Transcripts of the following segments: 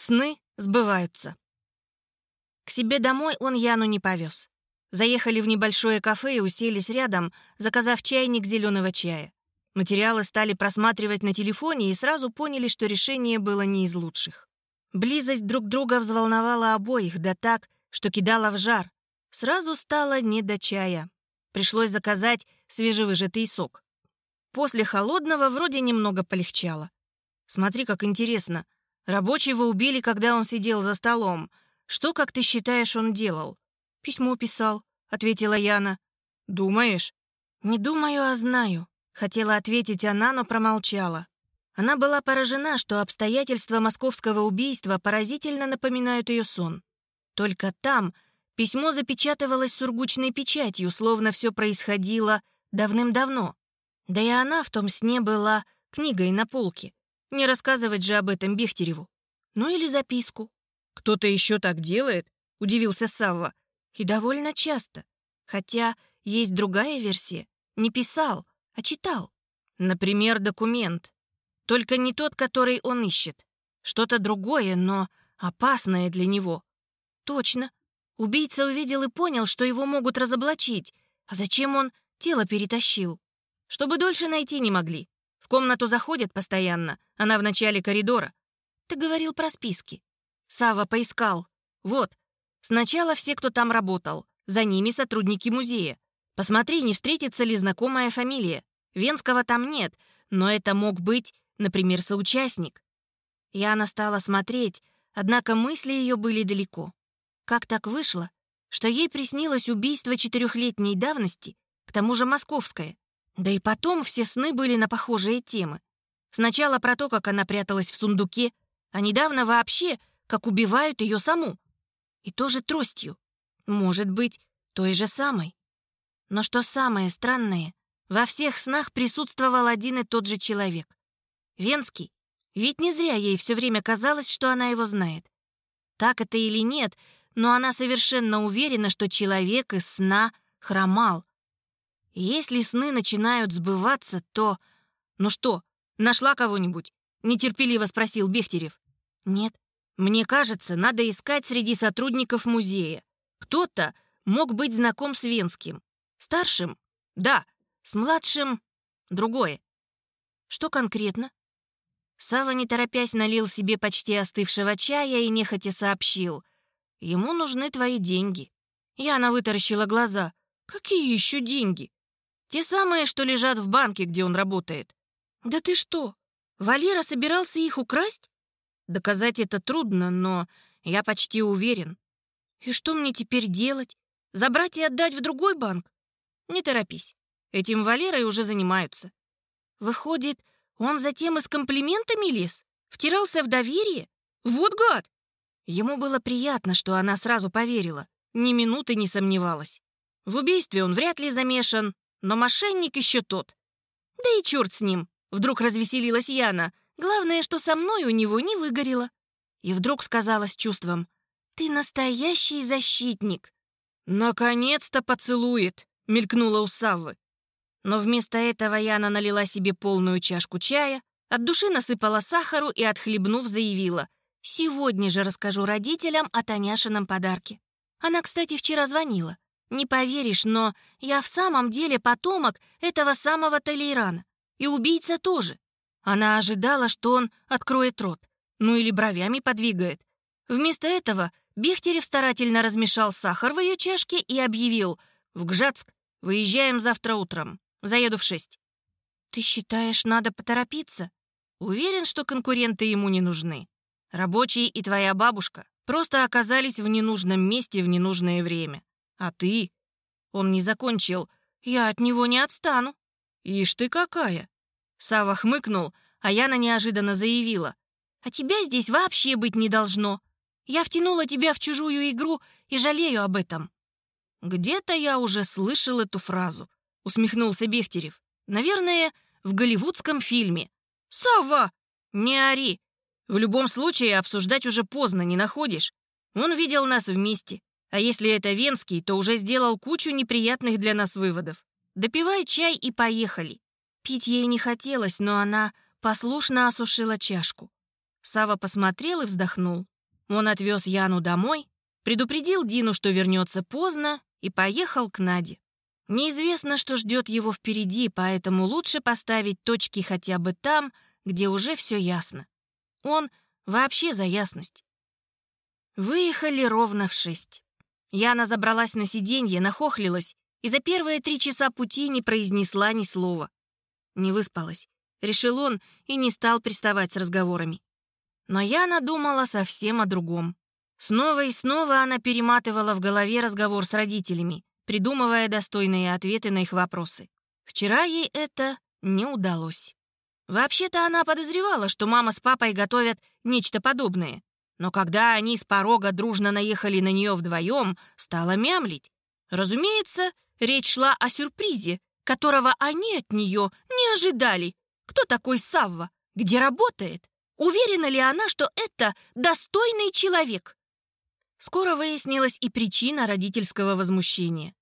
Сны сбываются. К себе домой он Яну не повез. Заехали в небольшое кафе и уселись рядом, заказав чайник зеленого чая. Материалы стали просматривать на телефоне и сразу поняли, что решение было не из лучших. Близость друг друга взволновала обоих, да так, что кидала в жар. Сразу стало не до чая. Пришлось заказать свежевыжатый сок. После холодного вроде немного полегчало. Смотри, как интересно. Рабочего убили, когда он сидел за столом. Что, как ты считаешь, он делал? «Письмо писал», — ответила Яна. «Думаешь?» «Не думаю, а знаю», — хотела ответить она, но промолчала. Она была поражена, что обстоятельства московского убийства поразительно напоминают ее сон. Только там письмо запечатывалось сургучной печатью, словно все происходило давным-давно. Да и она в том сне была книгой на полке. Не рассказывать же об этом Бехтереву. Ну или записку. «Кто-то еще так делает?» — удивился Савва. И довольно часто. Хотя есть другая версия. Не писал, а читал. Например, документ. Только не тот, который он ищет. Что-то другое, но опасное для него. Точно. Убийца увидел и понял, что его могут разоблачить. А зачем он тело перетащил? Чтобы дольше найти не могли. В комнату заходят постоянно. Она в начале коридора. Ты говорил про списки. Сава поискал. Вот, Сначала все, кто там работал. За ними сотрудники музея. Посмотри, не встретится ли знакомая фамилия. Венского там нет, но это мог быть, например, соучастник. Яна стала смотреть, однако мысли ее были далеко. Как так вышло, что ей приснилось убийство четырехлетней давности, к тому же московское? Да и потом все сны были на похожие темы. Сначала про то, как она пряталась в сундуке, а недавно вообще, как убивают ее саму. И тоже тростью. Может быть, той же самой. Но что самое странное, во всех снах присутствовал один и тот же человек. Венский. Ведь не зря ей все время казалось, что она его знает. Так это или нет, но она совершенно уверена, что человек из сна хромал. Если сны начинают сбываться, то... «Ну что, нашла кого-нибудь?» — нетерпеливо спросил Бехтерев. «Нет», мне кажется, надо искать среди сотрудников музея. Кто-то мог быть знаком с Венским. Старшим? Да. С младшим? Другое. Что конкретно? Сава, не торопясь, налил себе почти остывшего чая и нехотя сообщил. Ему нужны твои деньги. Яна вытаращила глаза. Какие еще деньги? Те самые, что лежат в банке, где он работает. Да ты что? Валера собирался их украсть? Доказать это трудно, но я почти уверен. И что мне теперь делать? Забрать и отдать в другой банк? Не торопись. Этим Валерой уже занимаются. Выходит, он затем и с комплиментами лез? Втирался в доверие? Вот гад! Ему было приятно, что она сразу поверила. Ни минуты не сомневалась. В убийстве он вряд ли замешан, но мошенник еще тот. Да и черт с ним, вдруг развеселилась Яна. Главное, что со мной у него не выгорело. И вдруг сказала с чувством, «Ты настоящий защитник». «Наконец-то поцелует», — мелькнула у Саввы. Но вместо этого Яна налила себе полную чашку чая, от души насыпала сахару и, отхлебнув, заявила, «Сегодня же расскажу родителям о Таняшином подарке». Она, кстати, вчера звонила. Не поверишь, но я в самом деле потомок этого самого Толейрана. И убийца тоже. Она ожидала, что он откроет рот, ну или бровями подвигает. Вместо этого Бехтерев старательно размешал сахар в ее чашке и объявил «В Гжатск выезжаем завтра утром. Заеду в шесть». «Ты считаешь, надо поторопиться?» «Уверен, что конкуренты ему не нужны. Рабочие и твоя бабушка просто оказались в ненужном месте в ненужное время. А ты...» Он не закончил. «Я от него не отстану». «Ишь ты какая!» Сава хмыкнул, а Яна неожиданно заявила. «А тебя здесь вообще быть не должно. Я втянула тебя в чужую игру и жалею об этом». «Где-то я уже слышал эту фразу», — усмехнулся Бехтерев. «Наверное, в голливудском фильме». «Сава!» «Не ори. В любом случае обсуждать уже поздно, не находишь? Он видел нас вместе. А если это Венский, то уже сделал кучу неприятных для нас выводов. Допивай чай и поехали. Пить ей не хотелось, но она послушно осушила чашку. Сава посмотрел и вздохнул. Он отвез Яну домой, предупредил Дину, что вернется поздно, и поехал к Наде. Неизвестно, что ждет его впереди, поэтому лучше поставить точки хотя бы там, где уже все ясно. Он вообще за ясность. Выехали ровно в шесть. Яна забралась на сиденье, нахохлилась и за первые три часа пути не произнесла ни слова. Не выспалась. Решил он и не стал приставать с разговорами. Но Яна думала совсем о другом. Снова и снова она перематывала в голове разговор с родителями, придумывая достойные ответы на их вопросы. Вчера ей это не удалось. Вообще-то она подозревала, что мама с папой готовят нечто подобное. Но когда они с порога дружно наехали на нее вдвоем, стала мямлить. Разумеется, речь шла о сюрпризе, которого они от нее не ожидали. Кто такой Савва? Где работает? Уверена ли она, что это достойный человек? Скоро выяснилась и причина родительского возмущения.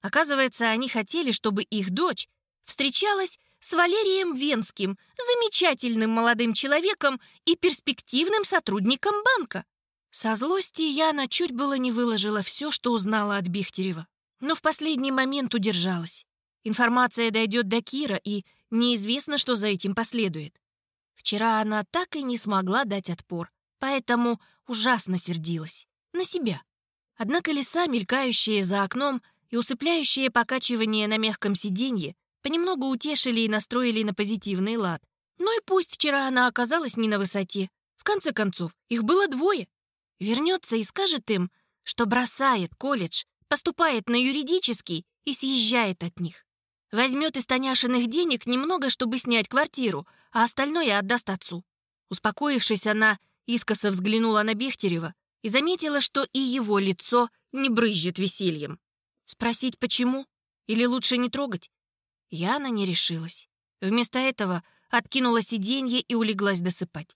Оказывается, они хотели, чтобы их дочь встречалась с Валерием Венским, замечательным молодым человеком и перспективным сотрудником банка. Со злости Яна чуть было не выложила все, что узнала от Бехтерева. Но в последний момент удержалась. Информация дойдет до Кира, и неизвестно, что за этим последует. Вчера она так и не смогла дать отпор, поэтому ужасно сердилась. На себя. Однако леса, мелькающие за окном и усыпляющие покачивание на мягком сиденье, понемногу утешили и настроили на позитивный лад. Ну и пусть вчера она оказалась не на высоте. В конце концов, их было двое. Вернется и скажет им, что бросает колледж, поступает на юридический и съезжает от них. Возьмет из Таняшиных денег немного, чтобы снять квартиру, а остальное отдаст отцу. Успокоившись, она искоса взглянула на Бехтерева и заметила, что и его лицо не брызжет весельем. Спросить, почему? Или лучше не трогать? Яна не решилась. Вместо этого откинула сиденье и улеглась досыпать.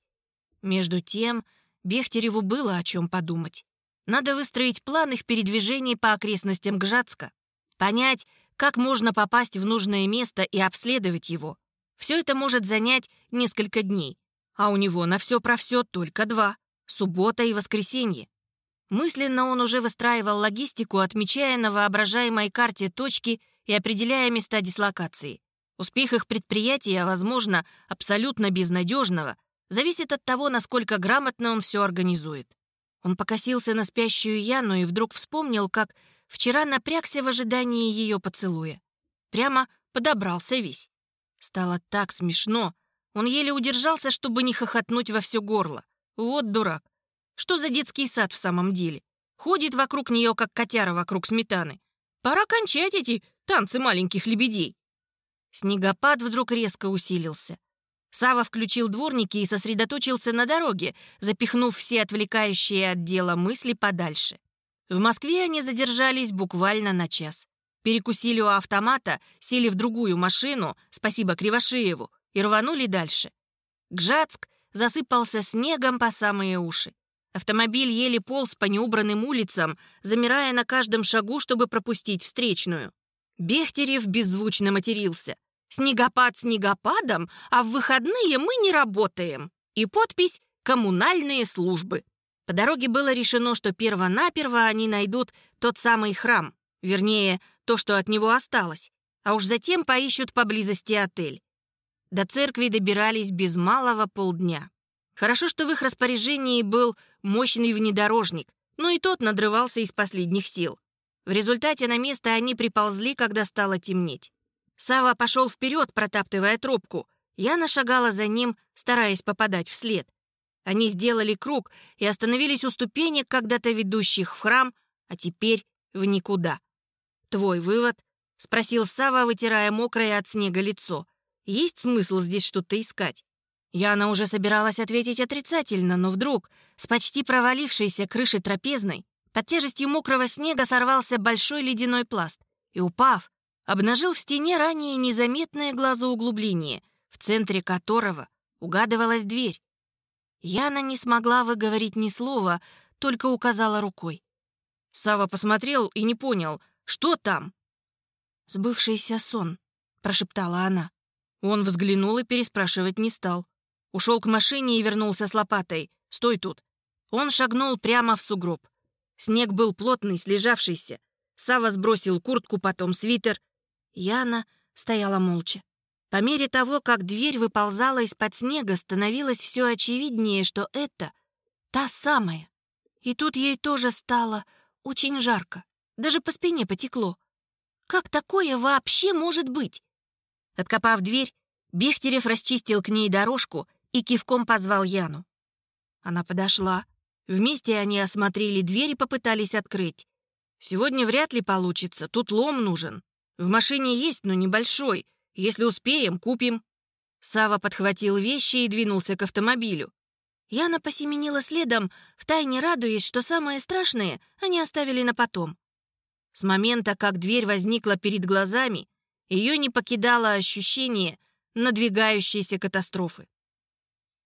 Между тем, Бехтереву было о чем подумать. Надо выстроить план их передвижений по окрестностям Гжатска, понять, как можно попасть в нужное место и обследовать его. Все это может занять несколько дней, а у него на все про все только два — суббота и воскресенье. Мысленно он уже выстраивал логистику, отмечая на воображаемой карте точки и определяя места дислокации. Успех их предприятия, возможно, абсолютно безнадежного, зависит от того, насколько грамотно он все организует. Он покосился на спящую Яну и вдруг вспомнил, как вчера напрягся в ожидании ее поцелуя. Прямо подобрался весь. Стало так смешно. Он еле удержался, чтобы не хохотнуть во все горло. Вот дурак. Что за детский сад в самом деле? Ходит вокруг нее, как котяра вокруг сметаны. Пора кончать эти танцы маленьких лебедей. Снегопад вдруг резко усилился. Сава включил дворники и сосредоточился на дороге, запихнув все отвлекающие от дела мысли подальше. В Москве они задержались буквально на час. Перекусили у автомата, сели в другую машину, спасибо Кривошееву, и рванули дальше. Гжатск засыпался снегом по самые уши. Автомобиль еле полз по неубранным улицам, замирая на каждом шагу, чтобы пропустить встречную. Бехтерев беззвучно матерился. «Снегопад снегопадом, а в выходные мы не работаем». И подпись «Коммунальные службы». По дороге было решено, что перво-наперво они найдут тот самый храм, вернее, то, что от него осталось, а уж затем поищут поблизости отель. До церкви добирались без малого полдня. Хорошо, что в их распоряжении был мощный внедорожник, но и тот надрывался из последних сил. В результате на место они приползли, когда стало темнеть. Сава пошел вперед, протаптывая тропку. Я нашагала за ним, стараясь попадать вслед. Они сделали круг и остановились у ступенек, когда-то ведущих в храм, а теперь в никуда. «Твой вывод?» — спросил Сава, вытирая мокрое от снега лицо. «Есть смысл здесь что-то искать?» Яна уже собиралась ответить отрицательно, но вдруг с почти провалившейся крыши трапезной под тяжестью мокрого снега сорвался большой ледяной пласт и, упав, обнажил в стене ранее незаметное глазоуглубление, в центре которого угадывалась дверь. Яна не смогла выговорить ни слова, только указала рукой. Сава посмотрел и не понял, что там. «Сбывшийся сон», — прошептала она. Он взглянул и переспрашивать не стал. Ушел к машине и вернулся с лопатой. «Стой тут!» Он шагнул прямо в сугроб. Снег был плотный, слежавшийся. Сава сбросил куртку, потом свитер. Яна стояла молча. По мере того, как дверь выползала из-под снега, становилось все очевиднее, что это та самая. И тут ей тоже стало очень жарко. Даже по спине потекло. Как такое вообще может быть? Откопав дверь, Бехтерев расчистил к ней дорожку и кивком позвал Яну. Она подошла. Вместе они осмотрели дверь и попытались открыть. «Сегодня вряд ли получится, тут лом нужен. В машине есть, но небольшой. Если успеем, купим». Сава подхватил вещи и двинулся к автомобилю. Яна посеменила следом, втайне радуясь, что самое страшное они оставили на потом. С момента, как дверь возникла перед глазами, ее не покидало ощущение надвигающейся катастрофы.